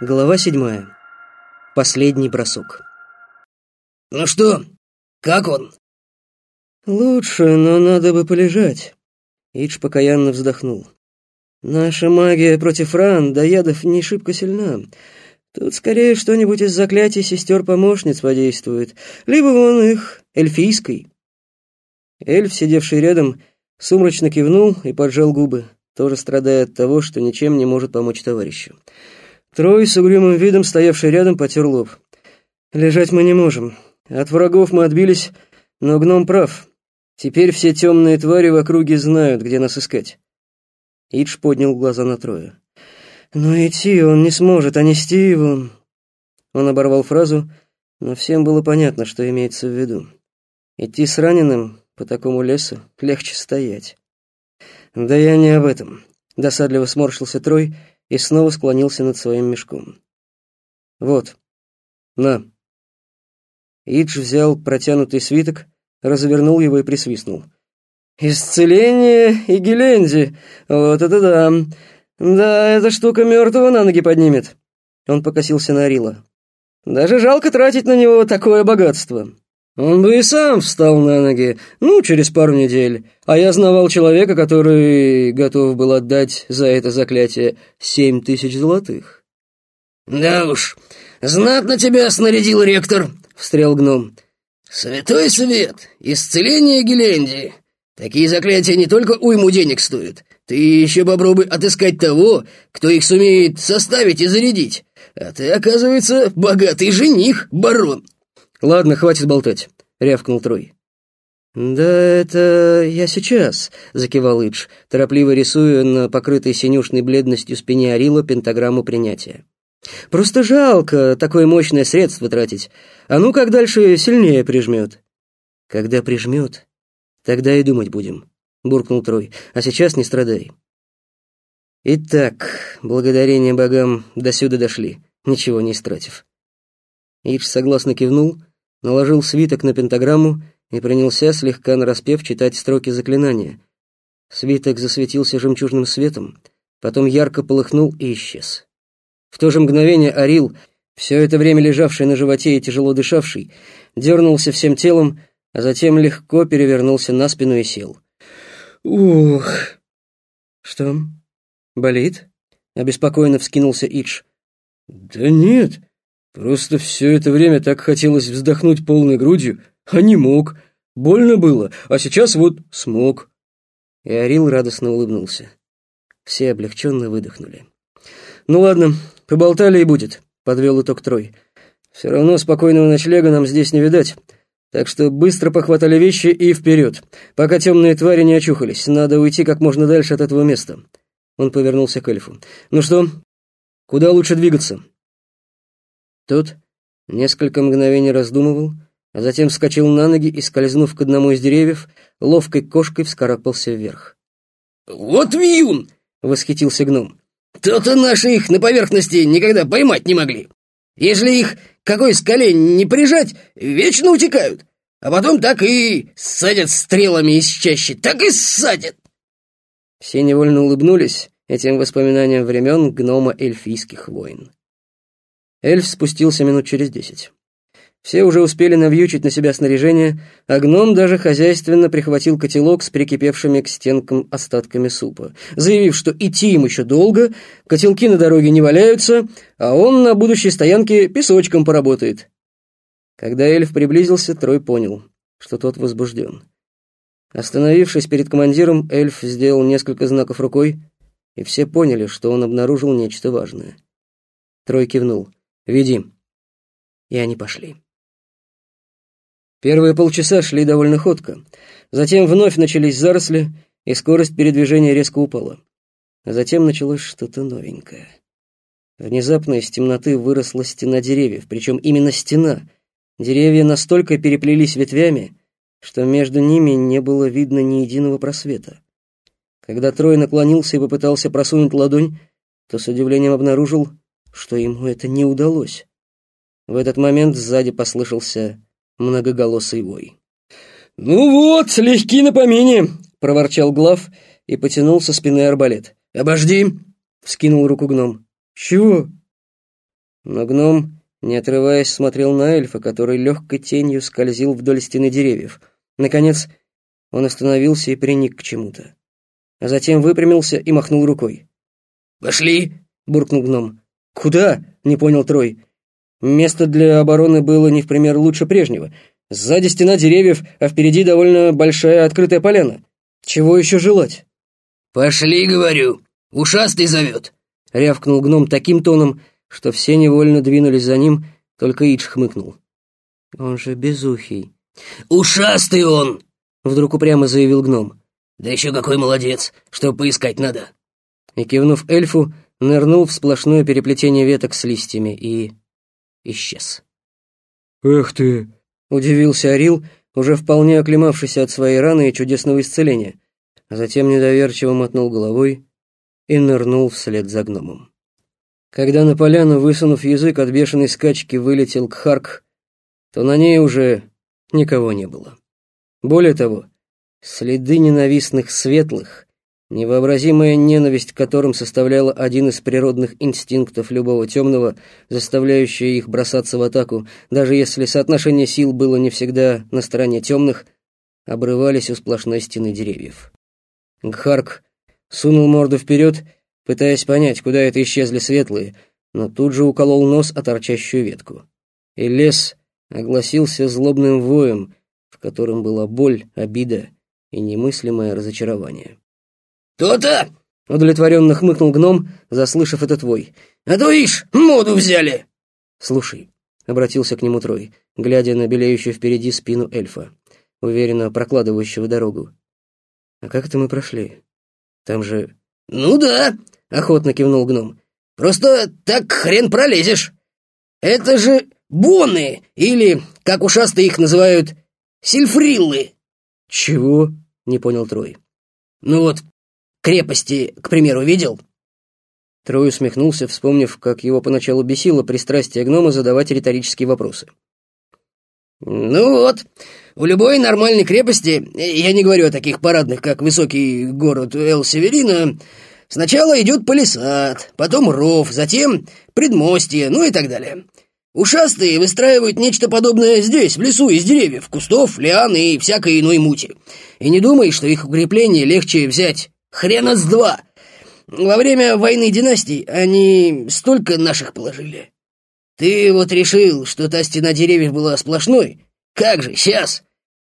Глава седьмая. Последний бросок. «Ну что, как он?» «Лучше, но надо бы полежать». Идж покаянно вздохнул. «Наша магия против ран до ядов не шибко сильна. Тут скорее что-нибудь из заклятий сестер-помощниц подействует, либо вон их, эльфийской». Эльф, сидевший рядом, сумрачно кивнул и поджал губы, тоже страдая от того, что ничем не может помочь товарищу. Трой с угрюмым видом, стоявший рядом, потер лоб. «Лежать мы не можем. От врагов мы отбились, но гном прав. Теперь все темные твари в округе знают, где нас искать». Идж поднял глаза на Троя. «Но идти он не сможет, а нести его...» Он оборвал фразу, но всем было понятно, что имеется в виду. Идти с раненым по такому лесу легче стоять. «Да я не об этом», — досадливо сморщился Трой и снова склонился над своим мешком. «Вот, на». Идж взял протянутый свиток, развернул его и присвистнул. «Исцеление и Геленди! Вот это да! Да, эта штука мертвого на ноги поднимет!» Он покосился на Арила. «Даже жалко тратить на него такое богатство!» Он бы и сам встал на ноги, ну, через пару недель. А я знавал человека, который готов был отдать за это заклятие семь тысяч золотых. «Да уж, знатно тебя снарядил ректор», — встрял гном. «Святой свет, исцеление Гелендии. Такие заклятия не только уйму денег стоят. Ты еще попробуй отыскать того, кто их сумеет составить и зарядить. А ты, оказывается, богатый жених, барон». «Ладно, хватит болтать», — рявкнул Трой. «Да это я сейчас», — закивал Идж, торопливо рисуя на покрытой синюшной бледностью спине Арила пентаграмму принятия. «Просто жалко такое мощное средство тратить. А ну как дальше сильнее прижмет?» «Когда прижмет, тогда и думать будем», — буркнул Трой. «А сейчас не страдай». Итак, благодарение богам досюда дошли, ничего не истратив. Идж согласно кивнул, наложил свиток на пентаграмму и принялся слегка нараспев читать строки заклинания. Свиток засветился жемчужным светом, потом ярко полыхнул и исчез. В то же мгновение Арил, все это время лежавший на животе и тяжело дышавший, дернулся всем телом, а затем легко перевернулся на спину и сел. «Ух!» «Что? Болит?» — обеспокоенно вскинулся Идж. «Да нет, Просто все это время так хотелось вздохнуть полной грудью, а не мог. Больно было, а сейчас вот смог. И Орил радостно улыбнулся. Все облегченно выдохнули. «Ну ладно, поболтали и будет», — подвел итог Трой. «Все равно спокойного ночлега нам здесь не видать, так что быстро похватали вещи и вперед, пока темные твари не очухались. Надо уйти как можно дальше от этого места». Он повернулся к эльфу. «Ну что, куда лучше двигаться?» Тот несколько мгновений раздумывал, а затем вскочил на ноги и, скользнув к одному из деревьев, ловкой кошкой вскарабкался вверх. «Вот вьюн!» — восхитился гном. «То-то наши их на поверхности никогда поймать не могли. Если их какой скале не прижать, вечно утекают, а потом так и садят стрелами из чащи, так и садят!» Все невольно улыбнулись этим воспоминаниям времен гнома эльфийских войн. Эльф спустился минут через десять. Все уже успели навьючить на себя снаряжение, а гном даже хозяйственно прихватил котелок с прикипевшими к стенкам остатками супа, заявив, что идти им еще долго, котелки на дороге не валяются, а он на будущей стоянке песочком поработает. Когда эльф приблизился, Трой понял, что тот возбужден. Остановившись перед командиром, эльф сделал несколько знаков рукой, и все поняли, что он обнаружил нечто важное. Трой кивнул. Веди». И они пошли. Первые полчаса шли довольно ходко. Затем вновь начались заросли, и скорость передвижения резко упала. А затем началось что-то новенькое. Внезапно из темноты выросла стена деревьев, причем именно стена. Деревья настолько переплелись ветвями, что между ними не было видно ни единого просвета. Когда Трой наклонился и попытался просунуть ладонь, то с удивлением обнаружил, что ему это не удалось. В этот момент сзади послышался многоголосый вой. «Ну вот, легки на помине!» — проворчал Глав и потянул со спины арбалет. «Обожди!» — вскинул руку гном. «Чего?» Но гном, не отрываясь, смотрел на эльфа, который легкой тенью скользил вдоль стены деревьев. Наконец, он остановился и приник к чему-то. А затем выпрямился и махнул рукой. «Пошли!» — буркнул гном. «Куда?» — не понял Трой. Место для обороны было не в пример лучше прежнего. Сзади стена деревьев, а впереди довольно большая открытая поляна. Чего еще желать? «Пошли, говорю, ушастый зовет!» — рявкнул гном таким тоном, что все невольно двинулись за ним, только Идж хмыкнул. «Он же безухий». «Ушастый он!» — вдруг упрямо заявил гном. «Да еще какой молодец, что поискать надо!» И, кивнув эльфу, нырнул в сплошное переплетение веток с листьями и... исчез. «Эх ты!» — удивился Орил, уже вполне оклемавшийся от своей раны и чудесного исцеления, а затем недоверчиво мотнул головой и нырнул вслед за гномом. Когда на поляну, высунув язык от бешеной скачки, вылетел Кхарк, то на ней уже никого не было. Более того, следы ненавистных светлых, невообразимая ненависть которым составляла один из природных инстинктов любого темного, заставляющая их бросаться в атаку, даже если соотношение сил было не всегда на стороне темных, обрывались у сплошной стены деревьев. Гхарк сунул морду вперед, пытаясь понять, куда это исчезли светлые, но тут же уколол нос о торчащую ветку. И лес огласился злобным воем, в котором была боль, обида и немыслимое разочарование. «То-то!» — удовлетворенно хмыкнул гном, заслышав этот вой. «А то, ишь, моду взяли!» «Слушай», — обратился к нему Трой, глядя на белеющую впереди спину эльфа, уверенно прокладывающего дорогу. «А как это мы прошли? Там же...» «Ну да», — охотно кивнул гном. «Просто так хрен пролезешь. Это же боны, или, как ушастые их называют, сильфриллы». «Чего?» — не понял Трой. «Ну вот, крепости, к примеру, видел?» Трой усмехнулся, вспомнив, как его поначалу бесило пристрастие гнома задавать риторические вопросы. «Ну вот, у любой нормальной крепости, я не говорю о таких парадных, как высокий город Эл-Северина, сначала идет палисад, потом ров, затем предмостье, ну и так далее. Ушастые выстраивают нечто подобное здесь, в лесу, из деревьев, кустов, лиан и всякой иной мути. И не думай, что их укрепление легче взять. Хрена с два. Во время войны династий они столько наших положили. Ты вот решил, что та стена деревьев была сплошной? Как же, сейчас?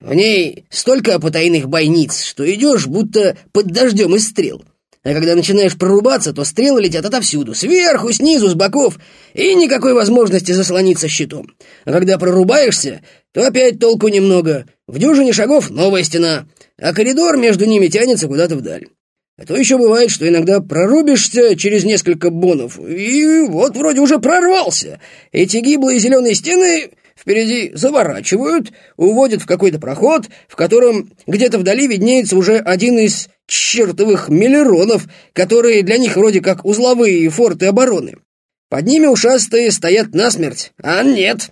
В ней столько потайных бойниц, что идешь, будто под дождем из стрел. А когда начинаешь прорубаться, то стрелы летят отовсюду, сверху, снизу, с боков, и никакой возможности заслониться щитом. А когда прорубаешься, то опять толку немного. В дюжине шагов новая стена, а коридор между ними тянется куда-то вдаль. А то еще бывает, что иногда прорубишься через несколько бонов, и вот вроде уже прорвался. Эти гиблые зеленые стены впереди заворачивают, уводят в какой-то проход, в котором где-то вдали виднеется уже один из чертовых миллеронов, которые для них вроде как узловые форты обороны. Под ними ушастые стоят насмерть, а нет.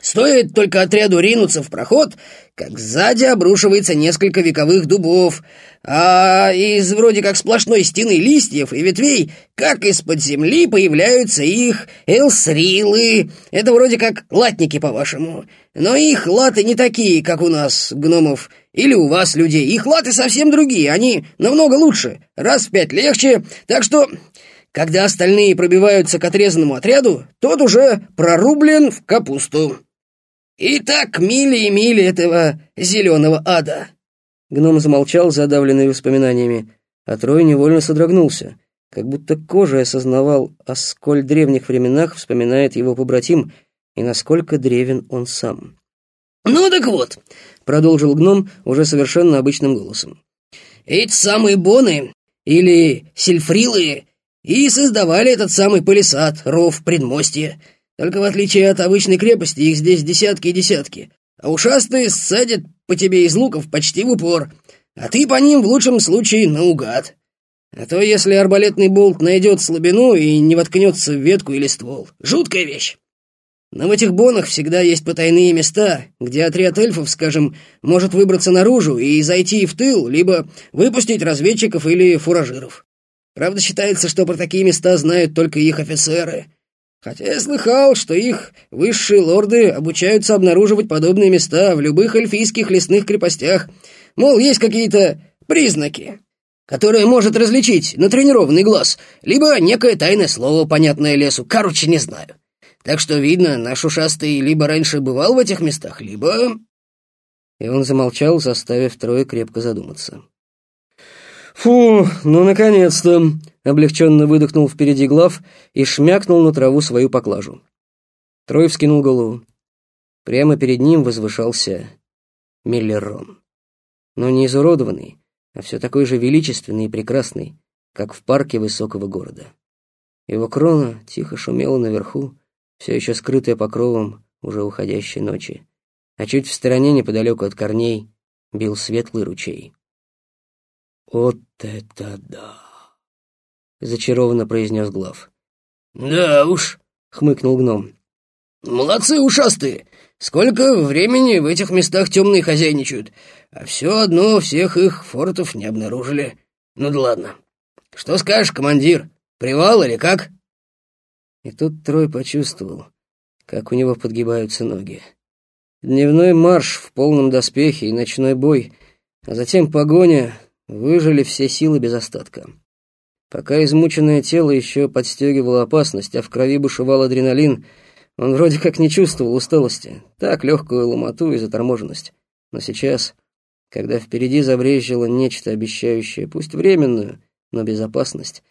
Стоит только отряду ринуться в проход, как сзади обрушивается несколько вековых дубов, а из вроде как сплошной стены листьев и ветвей, как из-под земли появляются их элсрилы. Это вроде как латники, по-вашему. Но их латы не такие, как у нас, гномов, или у вас, людей. Их латы совсем другие, они намного лучше, раз в пять легче, так что когда остальные пробиваются к отрезанному отряду, тот уже прорублен в капусту. И так мили и мили этого зеленого ада. Гном замолчал, задавленный воспоминаниями, а Трой невольно содрогнулся, как будто кожей осознавал, о сколь древних временах вспоминает его побратим и насколько древен он сам. «Ну так вот», — продолжил гном уже совершенно обычным голосом, «эти самые боны, или сильфрилы, и создавали этот самый палисад, ров, предмостье. Только в отличие от обычной крепости, их здесь десятки и десятки. А ушастые ссадят по тебе из луков почти в упор, а ты по ним в лучшем случае наугад. А то если арбалетный болт найдет слабину и не воткнется в ветку или ствол. Жуткая вещь. Но в этих бонах всегда есть потайные места, где отряд эльфов, скажем, может выбраться наружу и зайти в тыл, либо выпустить разведчиков или фуражиров. Правда, считается, что про такие места знают только их офицеры. Хотя я слыхал, что их высшие лорды обучаются обнаруживать подобные места в любых эльфийских лесных крепостях. Мол, есть какие-то признаки, которые может различить натренированный глаз, либо некое тайное слово, понятное лесу. Короче, не знаю. Так что, видно, наш ушастый либо раньше бывал в этих местах, либо...» И он замолчал, заставив Трое крепко задуматься. «Фу, ну, наконец-то!» — облегченно выдохнул впереди глав и шмякнул на траву свою поклажу. Трой вскинул голову. Прямо перед ним возвышался Миллерон. Но не изуродованный, а все такой же величественный и прекрасный, как в парке высокого города. Его крона тихо шумела наверху, все еще скрытая покровом уже уходящей ночи, а чуть в стороне, неподалеку от корней, бил светлый ручей. «Вот это да!» — зачарованно произнес Глав. «Да уж», — хмыкнул гном. «Молодцы ушастые! Сколько времени в этих местах темные хозяйничают, а все одно всех их фортов не обнаружили. Ну да ладно. Что скажешь, командир, привал или как?» И тут Трой почувствовал, как у него подгибаются ноги. Дневной марш в полном доспехе и ночной бой, а затем погоня выжили все силы без остатка. Пока измученное тело еще подстегивало опасность, а в крови бушевал адреналин, он вроде как не чувствовал усталости, так легкую ломоту и заторможенность. Но сейчас, когда впереди забрежило нечто обещающее, пусть временную, но безопасность,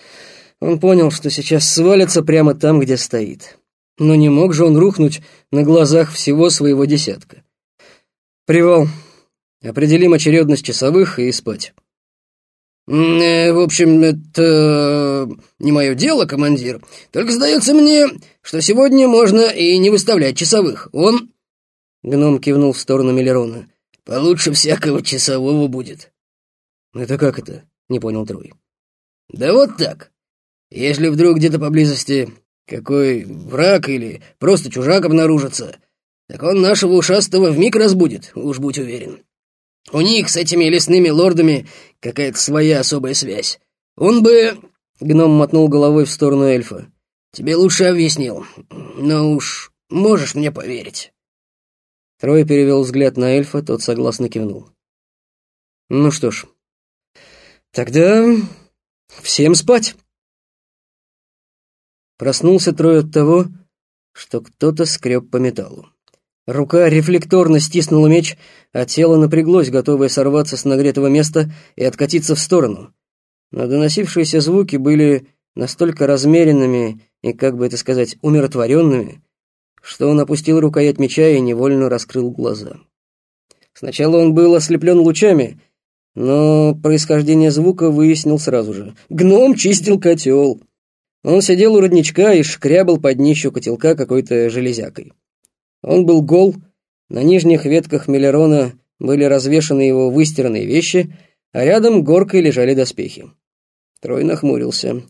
он понял, что сейчас свалится прямо там, где стоит. Но не мог же он рухнуть на глазах всего своего десятка. «Привал. Определим очередность часовых и спать». Э, «В общем, это не мое дело, командир. Только сдается мне, что сегодня можно и не выставлять часовых. Он...» Гном кивнул в сторону Миллерона. «Получше всякого часового будет». «Это как это?» — не понял Трой. «Да вот так. Если вдруг где-то поблизости какой враг или просто чужак обнаружится, так он нашего ушастого вмиг разбудит, уж будь уверен. У них с этими лесными лордами какая-то своя особая связь. Он бы...» Гном мотнул головой в сторону эльфа. «Тебе лучше объяснил, но уж можешь мне поверить». Трой перевел взгляд на эльфа, тот согласно кивнул. «Ну что ж, тогда всем спать!» Проснулся Трой от того, что кто-то скреб по металлу. Рука рефлекторно стиснула меч, а тело напряглось, готовое сорваться с нагретого места и откатиться в сторону. Но доносившиеся звуки были настолько размеренными и, как бы это сказать, умиротворенными, что он опустил рукоять меча и невольно раскрыл глаза. Сначала он был ослеплен лучами, но происхождение звука выяснил сразу же. Гном чистил котел. Он сидел у родничка и шкрябал под днищу котелка какой-то железякой. Он был гол, на нижних ветках Миллерона были развешаны его выстиранные вещи, а рядом горкой лежали доспехи. Трой нахмурился.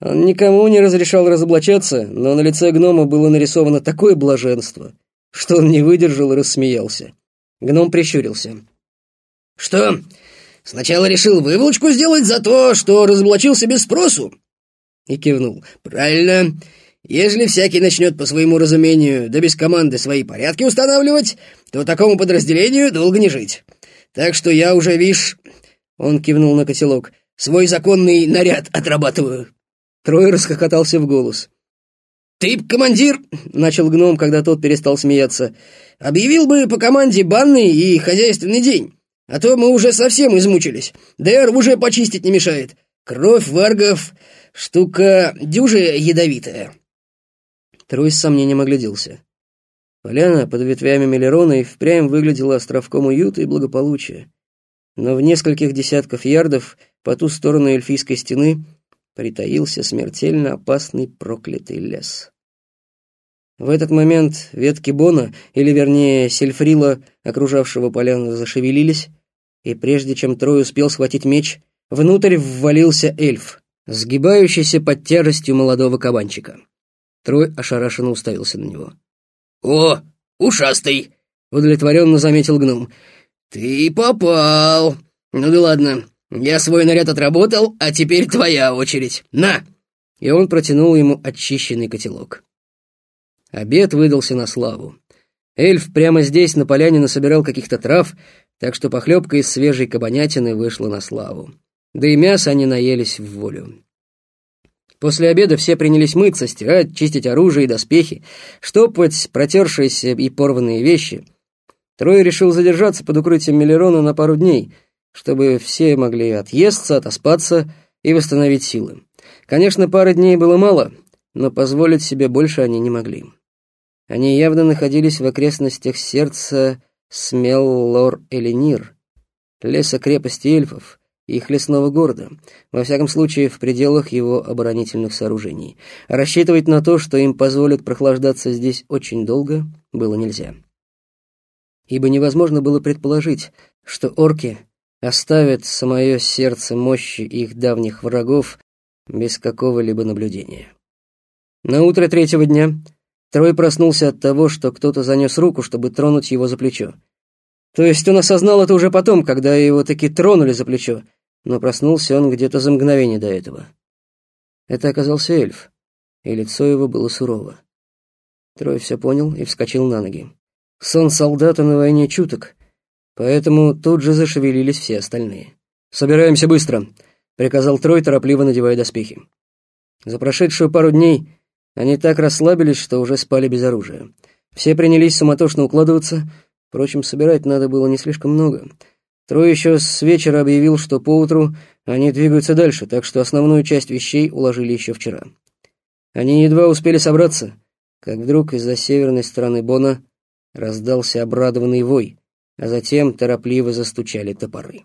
Он никому не разрешал разоблачаться, но на лице гнома было нарисовано такое блаженство, что он не выдержал и рассмеялся. Гном прищурился. «Что, сначала решил выволочку сделать за то, что разоблачился без спросу?» и кивнул. «Правильно. Ежели всякий начнет по своему разумению, да без команды свои порядки устанавливать, то такому подразделению долго не жить. Так что я уже, вишь...» Он кивнул на котелок. «Свой законный наряд отрабатываю». Трой расхохотался в голос. «Ты, командир!» — начал гном, когда тот перестал смеяться. «Объявил бы по команде банный и хозяйственный день, а то мы уже совсем измучились. ДР уже почистить не мешает. Кровь варгов Штука дюже ядовитая. Трой с сомнением огляделся. Поляна под ветвями Мелерона и впрямь выглядела островком уюта и благополучия. Но в нескольких десятков ярдов по ту сторону эльфийской стены притаился смертельно опасный проклятый лес. В этот момент ветки бона, или вернее сельфрила, окружавшего поляну, зашевелились, и прежде чем Трой успел схватить меч, внутрь ввалился эльф — сгибающийся под тяжестью молодого кабанчика. Трой ошарашенно уставился на него. «О, ушастый!» — удовлетворенно заметил гном. «Ты попал! Ну да ладно, я свой наряд отработал, а теперь твоя очередь. На!» И он протянул ему очищенный котелок. Обед выдался на славу. Эльф прямо здесь, на поляне, насобирал каких-то трав, так что похлебка из свежей кабанятины вышла на славу. Да и мясо они наелись в волю. После обеда все принялись мыться, стирать, чистить оружие и доспехи, штопать протершиеся и порванные вещи. Трой решил задержаться под укрытием Миллерона на пару дней, чтобы все могли отъесться, отоспаться и восстановить силы. Конечно, пары дней было мало, но позволить себе больше они не могли. Они явно находились в окрестностях сердца Смеллор-Эленир, леса крепости эльфов, их лесного города, во всяком случае в пределах его оборонительных сооружений. рассчитывать на то, что им позволят прохлаждаться здесь очень долго, было нельзя. Ибо невозможно было предположить, что орки оставят самое сердце мощи их давних врагов без какого-либо наблюдения. На утро третьего дня Трой проснулся от того, что кто-то занес руку, чтобы тронуть его за плечо. То есть он осознал это уже потом, когда его таки тронули за плечо, но проснулся он где-то за мгновение до этого. Это оказался эльф, и лицо его было сурово. Трой все понял и вскочил на ноги. Сон солдата на войне чуток, поэтому тут же зашевелились все остальные. «Собираемся быстро», — приказал Трой, торопливо надевая доспехи. За прошедшую пару дней они так расслабились, что уже спали без оружия. Все принялись суматошно укладываться, впрочем, собирать надо было не слишком много. Трой еще с вечера объявил, что поутру они двигаются дальше, так что основную часть вещей уложили еще вчера. Они едва успели собраться, как вдруг из-за северной стороны Бона раздался обрадованный вой, а затем торопливо застучали топоры.